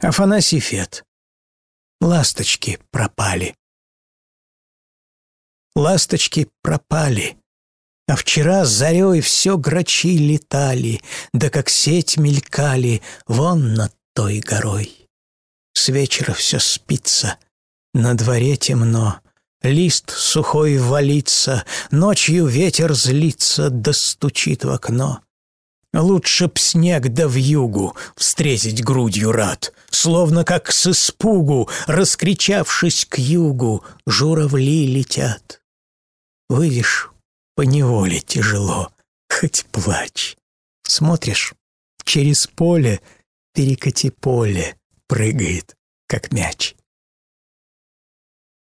Афанасий Фет. Ласточки пропали. Ласточки пропали. А вчера с зарей все грачи летали, да как сеть мелькали вон над той горой. С вечера все спится, на дворе темно, лист сухой валится, ночью ветер злится, да стучит в окно. Лучше б снег да вьюгу встретить грудью рад, Словно как с испугу, раскричавшись к югу, Журавли летят. Выйдешь, поневоле тяжело, хоть плачь. Смотришь, через поле перекати поле прыгает, как мяч.